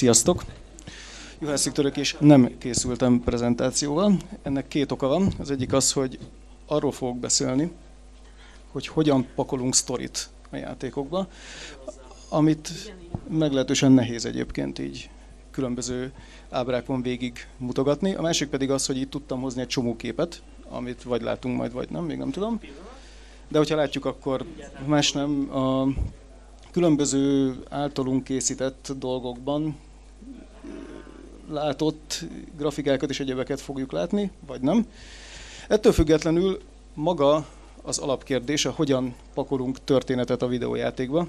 Sziasztok! Juhász Török és nem készültem prezentációval. Ennek két oka van. Az egyik az, hogy arról fogok beszélni, hogy hogyan pakolunk sztorit a játékokba, amit meglehetősen nehéz egyébként így különböző ábrákon végig mutogatni. A másik pedig az, hogy itt tudtam hozni egy csomó képet, amit vagy látunk majd, vagy nem, még nem tudom. De hogyha látjuk, akkor más nem. A különböző általunk készített dolgokban látott grafikákat és egyebeket fogjuk látni, vagy nem. Ettől függetlenül maga az alapkérdés, a hogyan pakolunk történetet a videójátékba,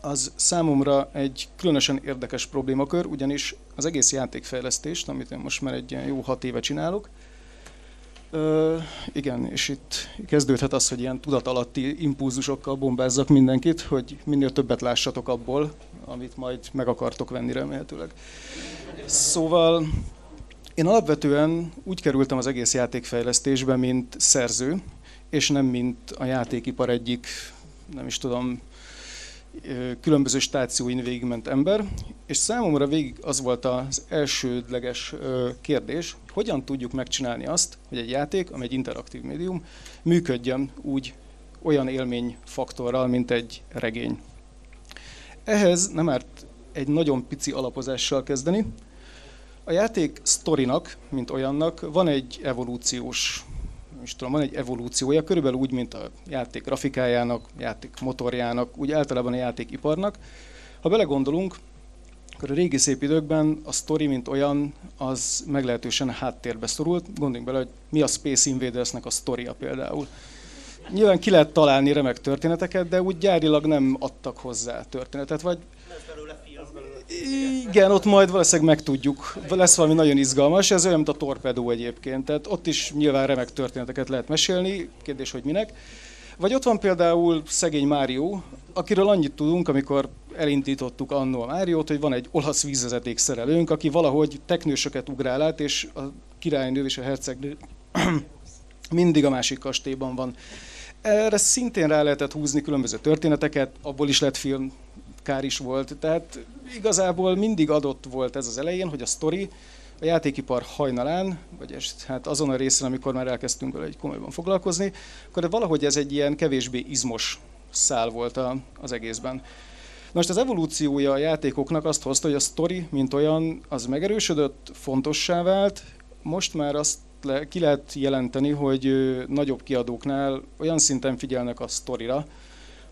az számomra egy különösen érdekes problémakör, ugyanis az egész játékfejlesztést, amit én most már egy jó hat éve csinálok, Ö, igen, és itt kezdődhet az, hogy ilyen tudatalatti impulzusokkal bombázzak mindenkit, hogy minél többet lássatok abból, amit majd meg akartok venni remélhetőleg. Szóval én alapvetően úgy kerültem az egész játékfejlesztésbe, mint szerző, és nem mint a játékipar egyik, nem is tudom, különböző stációin végigment ember, és számomra végig az volt az elsődleges kérdés, hogyan tudjuk megcsinálni azt, hogy egy játék, ami egy interaktív médium, működjön úgy olyan élményfaktorral, mint egy regény. Ehhez nem árt egy nagyon pici alapozással kezdeni. A játék sztorinak, mint olyannak, van egy evolúciós is tudom, van egy evolúciója, körülbelül úgy, mint a játék grafikájának, játék motorjának, úgy általában a játékiparnak. Ha belegondolunk, akkor a régi szép időkben a sztori, mint olyan, az meglehetősen háttérbe szorult. Gondoljunk bele, hogy mi a Space Invadersnek a sztoria például. Nyilván ki lehet találni remek történeteket, de úgy gyárilag nem adtak hozzá történetet, vagy igen, ott majd valószínűleg megtudjuk. Lesz valami nagyon izgalmas, ez olyan, mint a torpedó egyébként. Tehát ott is nyilván remek történeteket lehet mesélni, kérdés, hogy minek. Vagy ott van például szegény Mário, akiről annyit tudunk, amikor elindítottuk annó a Máriót, hogy van egy olasz vízvezeték szerelőnk, aki valahogy teknősöket ugrál át, és a királynő és a hercegnő mindig a másik kastélyban van. Erre szintén rá lehetett húzni különböző történeteket, abból is lett film, kár is volt. Tehát igazából mindig adott volt ez az elején, hogy a sztori a játékipar hajnalán, vagy hát azon a részen, amikor már elkezdtünk vele egy komolyban foglalkozni, akkor valahogy ez egy ilyen kevésbé izmos szál volt az egészben. Most az evolúciója a játékoknak azt hozta, hogy a sztori, mint olyan, az megerősödött, fontossá vált, most már azt le, ki lehet jelenteni, hogy nagyobb kiadóknál olyan szinten figyelnek a sztorira,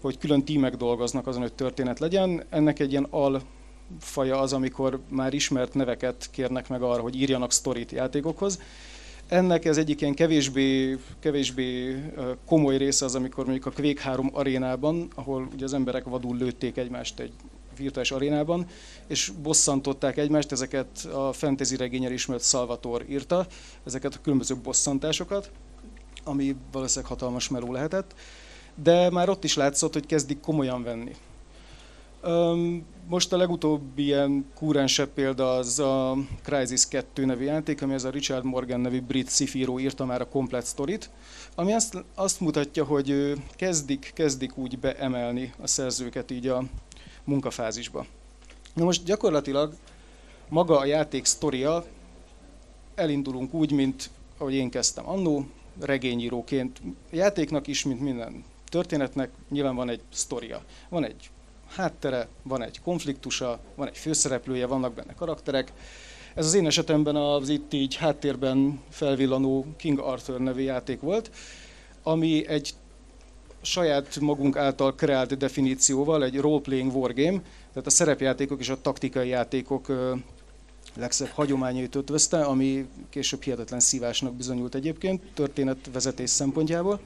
hogy külön tímek dolgoznak azon, hogy történet legyen. Ennek egy ilyen al faja az, amikor már ismert neveket kérnek meg arra, hogy írjanak sztorit játékokhoz. Ennek ez egyik ilyen kevésbé, kevésbé komoly része az, amikor mondjuk a Quake 3 arénában, ahol ugye az emberek vadul lőtték egymást egy virtuális arénában, és bosszantották egymást, ezeket a fantasy regényel ismert Salvator írta, ezeket a különböző bosszantásokat, ami valószínűleg hatalmas meló lehetett de már ott is látszott, hogy kezdik komolyan venni. Most a legutóbbi ilyen kúrensebb példa az a Crysis 2 nevű játék, ami ez a Richard Morgan nevű brit szifíró írta már a komplet sztorit, ami azt, azt mutatja, hogy kezdik, kezdik úgy beemelni a szerzőket így a munkafázisba. Na most gyakorlatilag maga a játék sztoria, elindulunk úgy, mint ahogy én kezdtem annó, regényíróként. A játéknak is, mint minden történetnek nyilván van egy sztoria. Van egy háttere, van egy konfliktusa, van egy főszereplője, vannak benne karakterek. Ez az én esetemben az itt így háttérben felvillanó King Arthur nevű játék volt, ami egy saját magunk által kreált definícióval, egy role-playing wargame, tehát a szerepjátékok és a taktikai játékok legszebb hagyományait ötvözte, ami később hihetetlen szívásnak bizonyult egyébként történetvezetés szempontjából.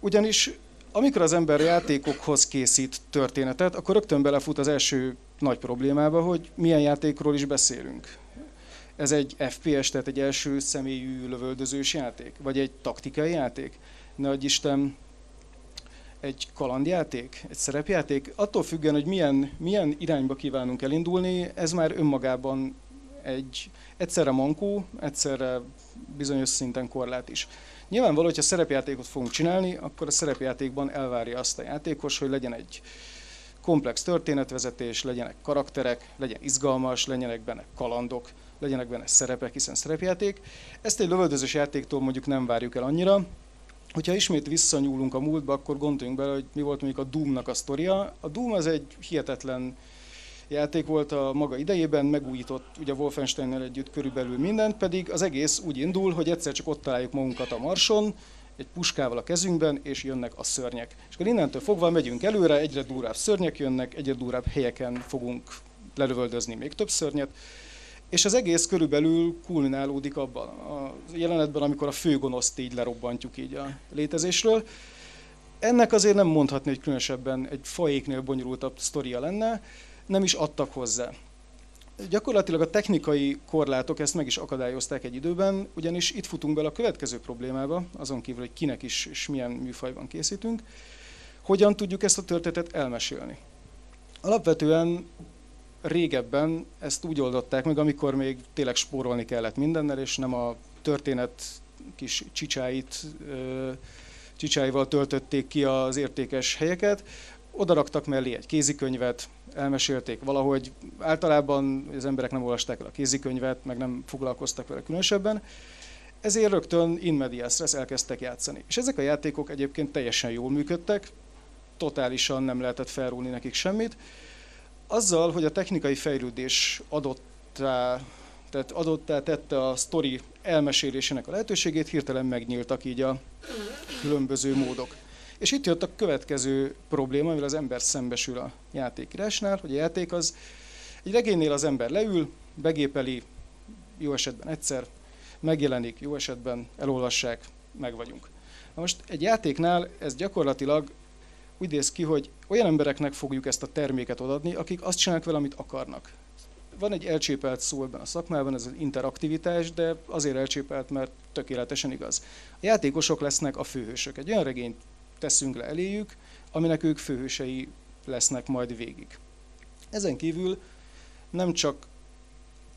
Ugyanis amikor az ember játékokhoz készít történetet, akkor rögtön belefut az első nagy problémába, hogy milyen játékról is beszélünk. Ez egy FPS, tehát egy első személyű lövöldözős játék? Vagy egy taktikai játék? Adj Isten, egy kalandjáték, egy szerepjáték, attól függően, hogy milyen, milyen irányba kívánunk elindulni, ez már önmagában egy egyszerre mankó, egyszerre bizonyos szinten korlát is. Nyilvánvaló, hogyha szerepjátékot fogunk csinálni, akkor a szerepjátékban elvárja azt a játékos, hogy legyen egy komplex történetvezetés, legyenek karakterek, legyen izgalmas, legyenek benne kalandok, legyenek benne szerepek, hiszen szerepjáték. Ezt egy lövöldözős játéktól mondjuk nem várjuk el annyira. Hogyha ismét visszanyúlunk a múltba, akkor gondoljunk bele, hogy mi volt mondjuk a Doom-nak a sztoria. A Doom az egy hihetetlen játék volt a maga idejében, megújított ugye Wolfensteinnel együtt körülbelül mindent, pedig az egész úgy indul, hogy egyszer csak ott találjuk magunkat a Marson, egy puskával a kezünkben, és jönnek a szörnyek. És akkor innentől fogva megyünk előre, egyre durvább szörnyek jönnek, egyre durvább helyeken fogunk lelövöldözni még több szörnyet, és az egész körülbelül kulminálódik abban a jelenetben, amikor a főgonoszt így lerobbantjuk így a létezésről. Ennek azért nem mondhatni, hogy különösebben egy faéknél bonyolultabb sztoria lenne, nem is adtak hozzá. Gyakorlatilag a technikai korlátok ezt meg is akadályozták egy időben, ugyanis itt futunk bele a következő problémába, azon kívül, hogy kinek is és milyen műfajban készítünk, hogyan tudjuk ezt a történetet elmesélni. Alapvetően régebben ezt úgy oldották meg, amikor még tényleg spórolni kellett mindennel, és nem a történet kis csicsáit, csicsáival töltötték ki az értékes helyeket, oda raktak mellé egy kézikönyvet, elmesélték valahogy. Általában az emberek nem olvasták el a kézikönyvet, meg nem foglalkoztak vele különösebben. Ezért rögtön in medias elkezdtek játszani. És ezek a játékok egyébként teljesen jól működtek, totálisan nem lehetett felrúlni nekik semmit. Azzal, hogy a technikai fejlődés adottá, tehát adottá tette a sztori elmesélésének a lehetőségét, hirtelen megnyíltak így a különböző módok. És itt jött a következő probléma, amivel az ember szembesül a játékírásnál, hogy a játék az egy regénynél az ember leül, begépeli, jó esetben egyszer, megjelenik, jó esetben elolvassák, meg vagyunk. Na most egy játéknál ez gyakorlatilag úgy néz ki, hogy olyan embereknek fogjuk ezt a terméket odaadni, akik azt csinálnak vele, amit akarnak. Van egy elcsépelt szó ebben a szakmában, ez az interaktivitás, de azért elcsépelt, mert tökéletesen igaz. A játékosok lesznek a főhősök. Egy olyan regényt teszünk le eléjük, aminek ők főhősei lesznek majd végig. Ezen kívül nem csak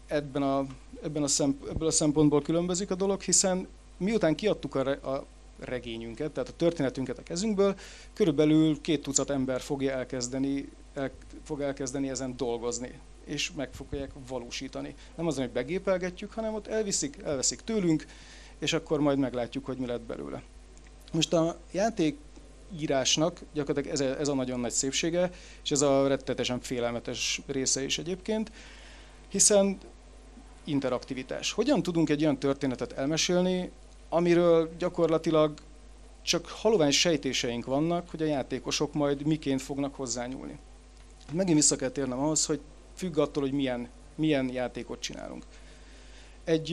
ebben a, ebben a szemp, ebből a szempontból különbözik a dolog, hiszen miután kiadtuk a, re, a regényünket, tehát a történetünket a kezünkből, körülbelül két tucat ember fogja elkezdeni, el, fog elkezdeni ezen dolgozni, és meg fogják valósítani. Nem az, hogy begépelgetjük, hanem ott elviszik, elveszik tőlünk, és akkor majd meglátjuk, hogy mi lett belőle. Most a játék írásnak gyakorlatilag ez a, ez a nagyon nagy szépsége, és ez a rettetesen félelmetes része is egyébként, hiszen interaktivitás. Hogyan tudunk egy olyan történetet elmesélni, amiről gyakorlatilag csak halovány sejtéseink vannak, hogy a játékosok majd miként fognak hozzányúlni. Megint vissza kell térnem ahhoz, hogy függ attól, hogy milyen, milyen játékot csinálunk. Egy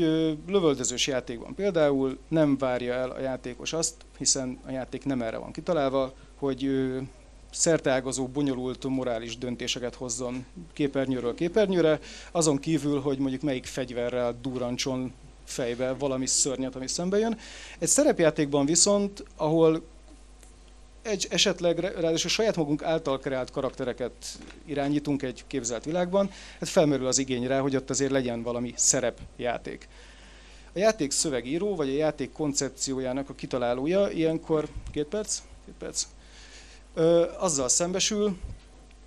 lövöldözős játékban például nem várja el a játékos azt, hiszen a játék nem erre van kitalálva, hogy szerteágazó, bonyolult morális döntéseket hozzon képernyőről képernyőre, azon kívül, hogy mondjuk melyik fegyverrel durancson fejbe valami szörnyet, ami szembe jön. Egy szerepjátékban viszont, ahol egy, esetleg ráadásul saját magunk által kreált karaktereket irányítunk egy képzelt világban, hát felmerül az igény rá, hogy ott azért legyen valami szerepjáték. A játék szövegíró, vagy a játék koncepciójának a kitalálója ilyenkor, két perc, két perc, ö, azzal szembesül,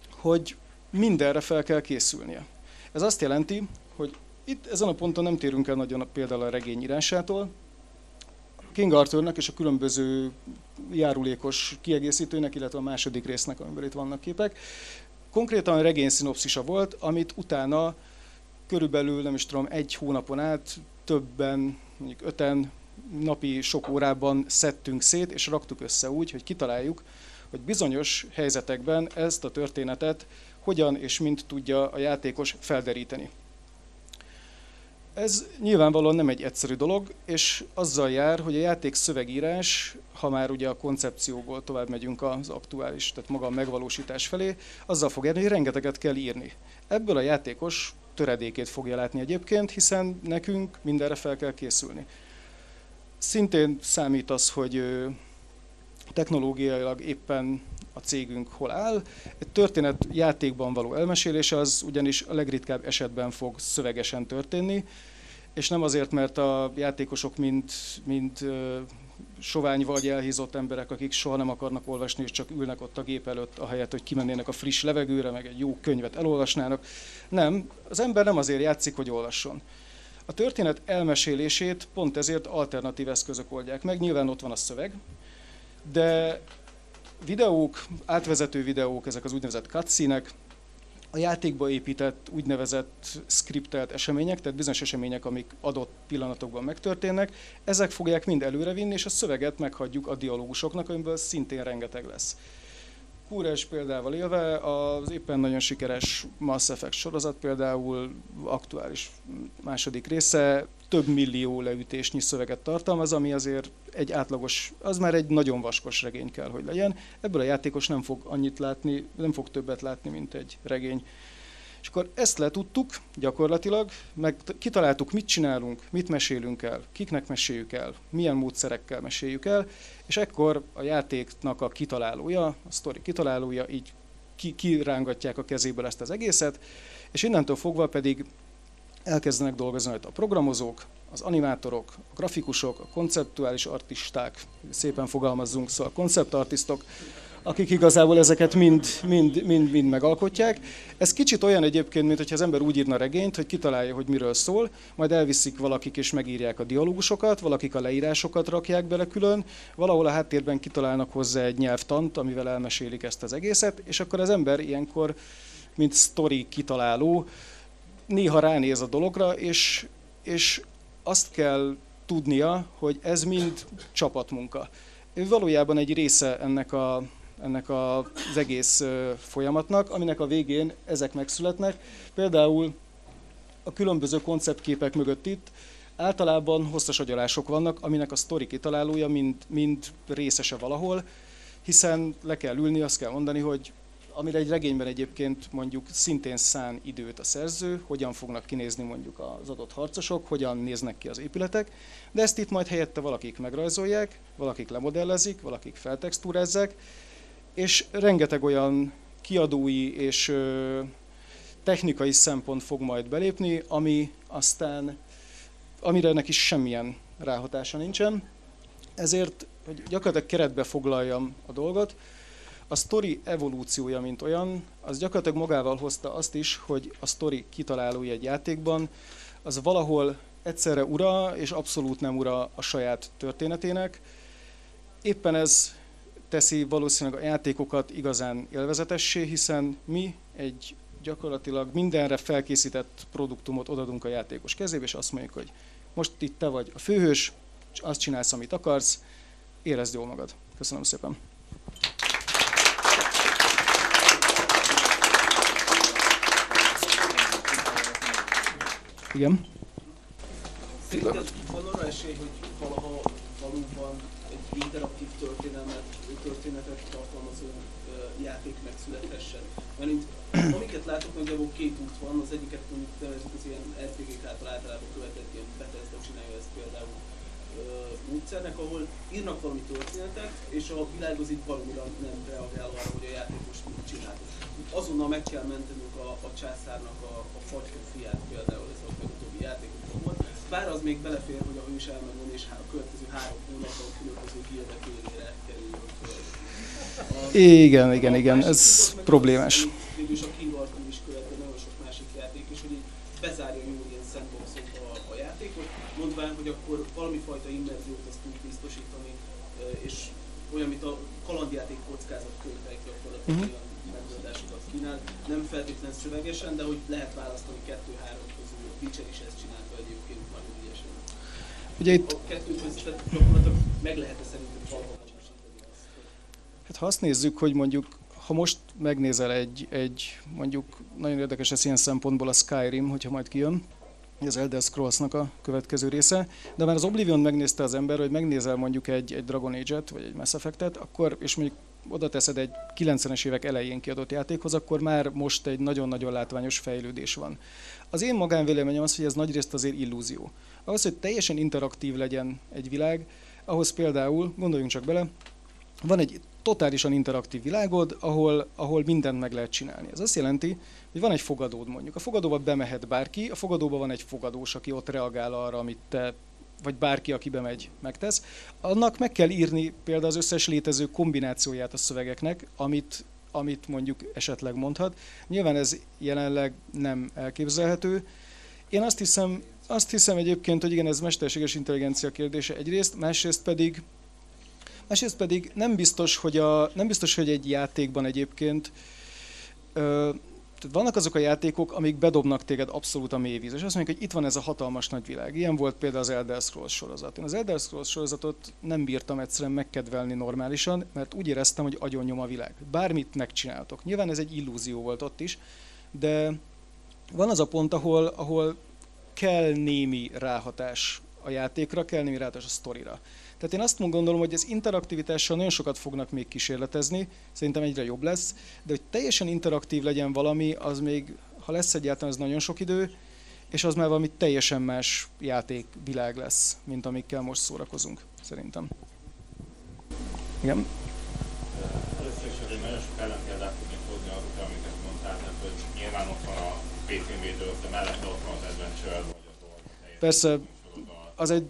hogy mindenre fel kell készülnie. Ez azt jelenti, hogy itt ezen a ponton nem térünk el nagyon például a regény írásától, King Arthurnak és a különböző járulékos kiegészítőnek, illetve a második résznek, amiben itt vannak képek. Konkrétan regény szinopszisa volt, amit utána körülbelül, nem is tudom, egy hónapon át többen, mondjuk öten napi sok órában szedtünk szét, és raktuk össze úgy, hogy kitaláljuk, hogy bizonyos helyzetekben ezt a történetet hogyan és mint tudja a játékos felderíteni. Ez nyilvánvalóan nem egy egyszerű dolog, és azzal jár, hogy a játék szövegírás, ha már ugye a koncepcióból tovább megyünk az aktuális, tehát maga a megvalósítás felé, azzal fog járni, hogy rengeteget kell írni. Ebből a játékos töredékét fogja látni egyébként, hiszen nekünk mindenre fel kell készülni. Szintén számít az, hogy technológiailag éppen a cégünk hol áll. Egy történet játékban való elmesélés az ugyanis a legritkább esetben fog szövegesen történni, és nem azért, mert a játékosok mind, mind sovány vagy elhízott emberek, akik soha nem akarnak olvasni, és csak ülnek ott a gép előtt, ahelyett, hogy kimennének a friss levegőre, meg egy jó könyvet elolvasnának. Nem, az ember nem azért játszik, hogy olvasson. A történet elmesélését pont ezért alternatív eszközök oldják meg. Nyilván ott van a szöveg, de videók, átvezető videók, ezek az úgynevezett cutscene a játékba épített úgynevezett skriptelt események, tehát bizonyos események, amik adott pillanatokban megtörténnek, ezek fogják mind előrevinni, és a szöveget meghagyjuk a dialógusoknak, amiből szintén rengeteg lesz. Kúres példával élve, az éppen nagyon sikeres Mass Effect sorozat például aktuális második része több millió leütésnyi szöveget tartalmaz, ami azért egy átlagos, az már egy nagyon vaskos regény kell, hogy legyen. Ebből a játékos nem fog annyit látni, nem fog többet látni, mint egy regény. És akkor ezt letudtuk gyakorlatilag, meg kitaláltuk, mit csinálunk, mit mesélünk el, kiknek meséljük el, milyen módszerekkel meséljük el, és ekkor a játéknak a kitalálója, a sztori kitalálója így kirángatják a kezéből ezt az egészet, és innentől fogva pedig elkezdenek dolgozni a programozók, az animátorok, a grafikusok, a konceptuális artisták, szépen fogalmazzunk, szóval konceptartisztok, akik igazából ezeket mind, mind, mind, mind megalkotják. Ez kicsit olyan egyébként, mint hogyha az ember úgy írna regényt, hogy kitalálja, hogy miről szól, majd elviszik valakik és megírják a dialógusokat, valakik a leírásokat rakják bele külön, valahol a háttérben kitalálnak hozzá egy nyelvtant, amivel elmesélik ezt az egészet, és akkor az ember ilyenkor, mint sztori kitaláló, néha ránéz a dologra, és, és azt kell tudnia, hogy ez mind csapatmunka. Ő valójában egy része ennek, a, ennek az egész folyamatnak, aminek a végén ezek megszületnek. Például a különböző konceptképek mögött itt általában hosszas agyalások vannak, aminek a sztori kitalálója mind, mind részese valahol, hiszen le kell ülni, azt kell mondani, hogy amire egy regényben egyébként mondjuk szintén szán időt a szerző, hogyan fognak kinézni mondjuk az adott harcosok, hogyan néznek ki az épületek, de ezt itt majd helyette valakik megrajzolják, valakik lemodellezik, valakik feltextúrázzák, és rengeteg olyan kiadói és technikai szempont fog majd belépni, ami aztán, amire neki semmilyen ráhatása nincsen. Ezért, hogy gyakorlatilag keretbe foglaljam a dolgot, a sztori evolúciója, mint olyan, az gyakorlatilag magával hozta azt is, hogy a sztori kitalálója egy játékban, az valahol egyszerre ura és abszolút nem ura a saját történetének. Éppen ez teszi valószínűleg a játékokat igazán élvezetessé, hiszen mi egy gyakorlatilag mindenre felkészített produktumot odadunk a játékos kezébe, és azt mondjuk, hogy most itt te vagy a főhős, azt csinálsz, amit akarsz, érezd jól magad. Köszönöm szépen! Igen. Szerinted van arra esély, hogy valaha valóban egy interaktív történelmet, történetet tartalmazó játék megszülethessen? Mert amiket látok, nagyjából két út van, az egyiket mondjuk nevezik az ilyen RPG-k által általában követett ilyen Bethesda csinálja ezt például módszernek, ahol írnak valami történetet, és a világ az itt valamira nem reagál arra, hogy a játékos mit csinál. Azonnal meg kell mentenünk a, a császárnak a, a fiát például, ez a legutóbbi volt. Bár az még belefér, hogy a hős elmenjen és a következő három hónapban különböző gildek élére kerüljön föl. Igen, igen, igen, ez problémás. Végülis a King Arthur is követő nagyon sok másik játék, és hogy így bezárja jó ilyen sandboxot a, a játékot, mondván, hogy akkor valami fajta immerziót azt tud biztosítani, és olyan, mint a kalandjáték kockázat könyvek gyakorlatilag uh-huh. olyan megoldásokat kínál. Nem feltétlenül szövegesen, de hogy lehet választani kettő-három közül. A Witcher is ezt csinálta egyébként nagyon ügyesen. Ugye itt... A kettő között gyakorlatilag meg lehet-e szerintem valahol Hát ha azt nézzük, hogy mondjuk ha most megnézel egy, egy mondjuk nagyon érdekes ez ilyen szempontból a Skyrim, hogyha majd kijön, az Elder Scrolls-nak a következő része, de már az Oblivion megnézte az ember, hogy megnézel mondjuk egy, egy Dragon Age-et, vagy egy Mass Effect-et, akkor, és mondjuk oda teszed egy 90-es évek elején kiadott játékhoz, akkor már most egy nagyon-nagyon látványos fejlődés van. Az én magánvéleményem az, hogy ez nagyrészt azért illúzió. Ahhoz, hogy teljesen interaktív legyen egy világ, ahhoz például, gondoljunk csak bele, van egy totálisan interaktív világod, ahol, ahol mindent meg lehet csinálni. Ez azt jelenti, hogy van egy fogadód mondjuk. A fogadóba bemehet bárki, a fogadóban van egy fogadós, aki ott reagál arra, amit te vagy bárki, aki bemegy, megtesz, annak meg kell írni például az összes létező kombinációját a szövegeknek, amit, amit mondjuk esetleg mondhat. Nyilván ez jelenleg nem elképzelhető. Én azt hiszem, azt hiszem egyébként, hogy igen, ez mesterséges intelligencia kérdése egyrészt, másrészt pedig, másrészt pedig nem biztos, hogy, a, nem biztos, hogy egy játékban egyébként ö, vannak azok a játékok, amik bedobnak téged abszolút a mélyvíz, és azt mondják, hogy itt van ez a hatalmas nagy világ. Ilyen volt például az Elder Scrolls sorozat. Én az Elder Scrolls sorozatot nem bírtam egyszerűen megkedvelni normálisan, mert úgy éreztem, hogy agyon nyom a világ. Bármit megcsináltok. Nyilván ez egy illúzió volt ott is, de van az a pont, ahol, ahol kell némi ráhatás a játékra, kell némi ráhatás a sztorira. Tehát én azt gondolom, hogy az interaktivitással nagyon sokat fognak még kísérletezni, szerintem egyre jobb lesz, de hogy teljesen interaktív legyen valami, az még, ha lesz egyáltalán, az nagyon sok idő, és az már valami teljesen más játékvilág lesz, mint amikkel most szórakozunk, szerintem. Igen? Először is azért nagyon sok ellenpéldát tudnék hozni azokra, amiket mondtál, tehát hogy nyilván ott van a PC védő, de mellette ott van az Adventure, vagy az Persze, az egy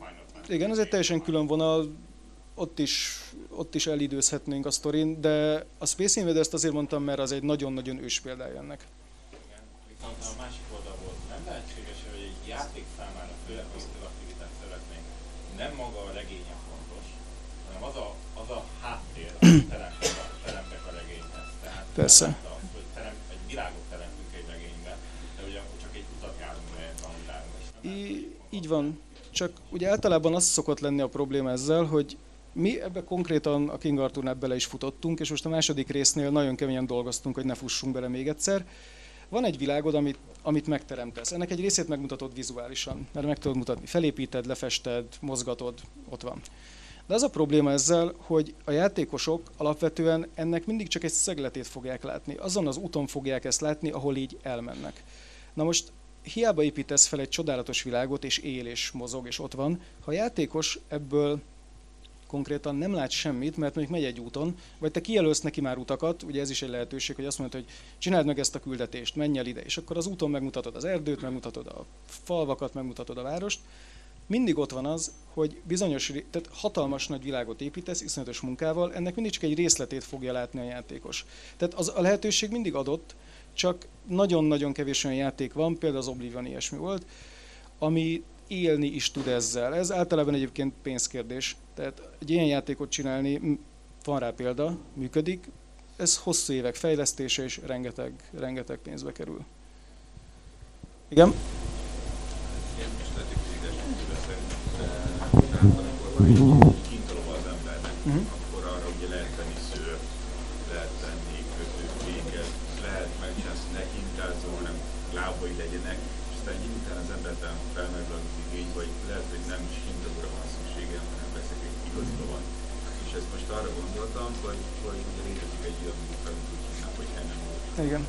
igen, ez egy teljesen külön vonal, ott is, ott is elidőzhetnénk a sztorin, de a Space Invaders-t azért mondtam, mert az egy nagyon-nagyon ős példája ennek. Igen, viszont a másik oldalból nem lehetséges, hogy egy játék számára, főleg ha interaktivitást szeretnénk, nem maga a regénye fontos, hanem az a, az a háttér, amit teremtek a, teremtek a regényhez. Tehát Persze. Hogy terem, egy világot teremtünk egy regénybe, de ugye csak egy utat járunk, mert van világban. I- így van. Csak ugye általában az szokott lenni a probléma ezzel, hogy mi ebbe konkrétan a King Arthurnál bele is futottunk, és most a második résznél nagyon keményen dolgoztunk, hogy ne fussunk bele még egyszer. Van egy világod, amit, amit megteremtesz. Ennek egy részét megmutatod vizuálisan, mert meg tudod mutatni. Felépíted, lefested, mozgatod, ott van. De az a probléma ezzel, hogy a játékosok alapvetően ennek mindig csak egy szegletét fogják látni. Azon az úton fogják ezt látni, ahol így elmennek. Na most hiába építesz fel egy csodálatos világot, és él, és mozog, és ott van, ha a játékos ebből konkrétan nem lát semmit, mert mondjuk megy egy úton, vagy te kijelölsz neki már utakat, ugye ez is egy lehetőség, hogy azt mondod, hogy csináld meg ezt a küldetést, menj el ide, és akkor az úton megmutatod az erdőt, megmutatod a falvakat, megmutatod a várost, mindig ott van az, hogy bizonyos, tehát hatalmas nagy világot építesz, iszonyatos munkával, ennek mindig csak egy részletét fogja látni a játékos. Tehát az a lehetőség mindig adott, csak nagyon-nagyon kevés olyan játék van, például az Oblivion ilyesmi volt, ami élni is tud ezzel. Ez általában egyébként pénzkérdés. Tehát egy ilyen játékot csinálni, van rá példa, működik, ez hosszú évek fejlesztése és rengeteg, rengeteg pénzbe kerül. Igen? kintolva az embernek, uh-huh. akkor arra ugye lehet tenni szőrt, lehet tenni kötőféket, lehet megcsinálni, hogy ne kintázzon, hanem lábai legyenek, és aztán egy után az emberben felmerül az igény, vagy lehet, hogy nem is hintagóra van szükségem, hanem veszek egy igazi lovat. És ezt most arra gondoltam, hogy, hogy ugye létezik egy olyan munka, amit úgy hívnak, hogy MMO. Igen.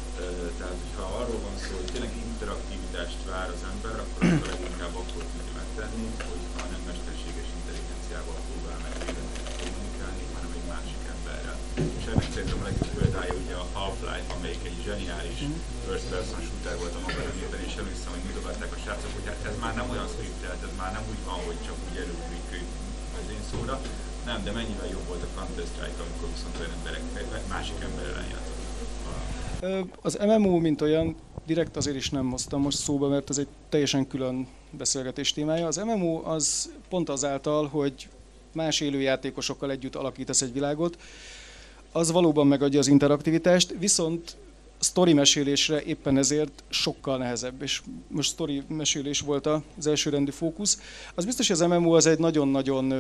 Tehát, hogyha arról van szó, hogy tényleg interaktivitást vár az ember, akkor azt a leginkább akkor tudja megtenni, hogy ha nem mesterséges intelligenciával próbál meg kommunikálni, hanem egy másik emberrel. És ennek szerintem a legjobb példája ugye a Half-Life, amelyik egy zseniális first person shooter volt a maga reményben, és emlékszem, hogy mutogatták a srácok, hogy hát ez már nem olyan scriptelt, ez már nem úgy van, hogy csak úgy előblik az én szóra, nem, de mennyivel jobb volt a Counter-Strike, amikor viszont olyan emberek, másik ember ellen játszott. Az MMO, mint olyan, direkt azért is nem hoztam most szóba, mert ez egy teljesen külön beszélgetés témája. Az MMO az pont azáltal, hogy más élő játékosokkal együtt alakítasz egy világot, az valóban megadja az interaktivitást, viszont sztori mesélésre éppen ezért sokkal nehezebb, és most sztori mesélés volt az elsőrendű fókusz. Az biztos, hogy az MMO az egy nagyon-nagyon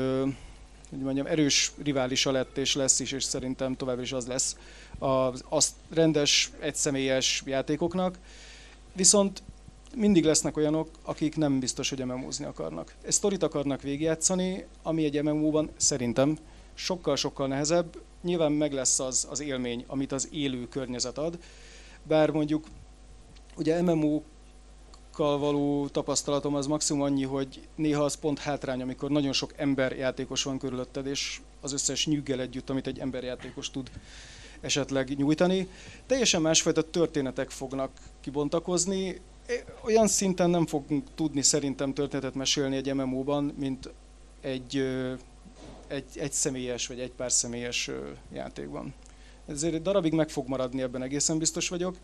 hogy mondjam, erős riválisa lett és lesz is, és szerintem tovább is az lesz az, az rendes, egyszemélyes játékoknak. Viszont mindig lesznek olyanok, akik nem biztos, hogy MMO-zni akarnak. Egy sztorit akarnak végigjátszani, ami egy MMO-ban szerintem sokkal-sokkal nehezebb. Nyilván meg lesz az, az élmény, amit az élő környezet ad, bár mondjuk ugye MMO kal való tapasztalatom az maximum annyi, hogy néha az pont hátrány, amikor nagyon sok emberjátékos van körülötted, és az összes nyüggel együtt, amit egy emberjátékos tud esetleg nyújtani. Teljesen másfajta történetek fognak kibontakozni. olyan szinten nem fogunk tudni szerintem történetet mesélni egy MMO-ban, mint egy, egy, egy személyes vagy egy pár személyes játékban. Ezért egy darabig meg fog maradni, ebben egészen biztos vagyok.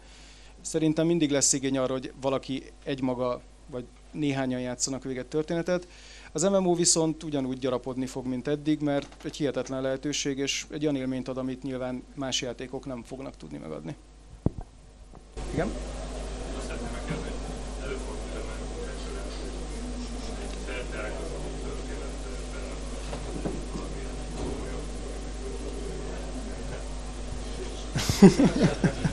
Szerintem mindig lesz igény arra, hogy valaki egymaga vagy néhányan játszanak véget történetet. Az MMO viszont ugyanúgy gyarapodni fog, mint eddig, mert egy hihetetlen lehetőség, és egy olyan élményt ad, amit nyilván más játékok nem fognak tudni megadni. Igen?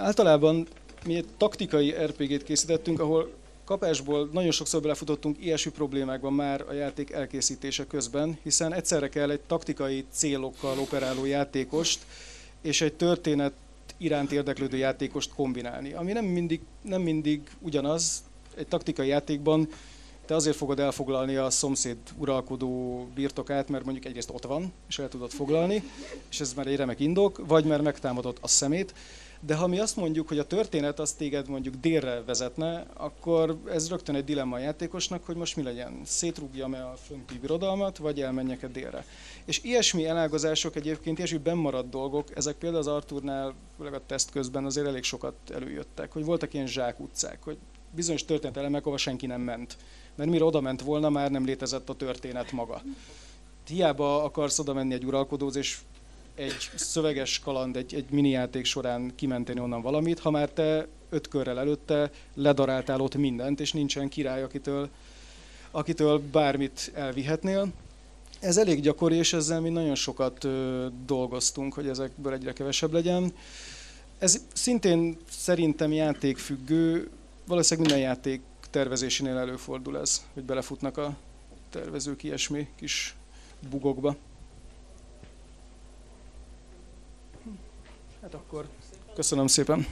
Általában mi egy taktikai RPG-t készítettünk, ahol kapásból nagyon sokszor belefutottunk ilyesmi problémákban már a játék elkészítése közben, hiszen egyszerre kell egy taktikai célokkal operáló játékost és egy történet iránt érdeklődő játékost kombinálni, ami nem mindig, nem mindig ugyanaz. Egy taktikai játékban te azért fogod elfoglalni a szomszéd uralkodó birtokát, mert mondjuk egyrészt ott van, és el tudod foglalni, és ez már egy remek indok, vagy mert megtámadott a szemét. De ha mi azt mondjuk, hogy a történet az téged mondjuk délre vezetne, akkor ez rögtön egy dilemma a játékosnak, hogy most mi legyen. Szétrúgjam-e a fönti birodalmat, vagy elmenjek-e délre. És ilyesmi elágazások egyébként, ilyesmi bennmaradt dolgok, ezek például az Arturnál, főleg a teszt közben azért elég sokat előjöttek, hogy voltak ilyen zsákutcák, hogy bizonyos történetelemek, ahova senki nem ment mert mire oda ment volna, már nem létezett a történet maga. Hiába akarsz oda menni egy uralkodóz, és egy szöveges kaland, egy, egy mini játék során kimenteni onnan valamit, ha már te öt körrel előtte ledaráltál ott mindent, és nincsen király, akitől, akitől bármit elvihetnél. Ez elég gyakori, és ezzel mi nagyon sokat ö, dolgoztunk, hogy ezekből egyre kevesebb legyen. Ez szintén szerintem játékfüggő, valószínűleg minden játék tervezésénél előfordul ez, hogy belefutnak a tervezők ilyesmi kis bugokba. Hát akkor köszönöm szépen.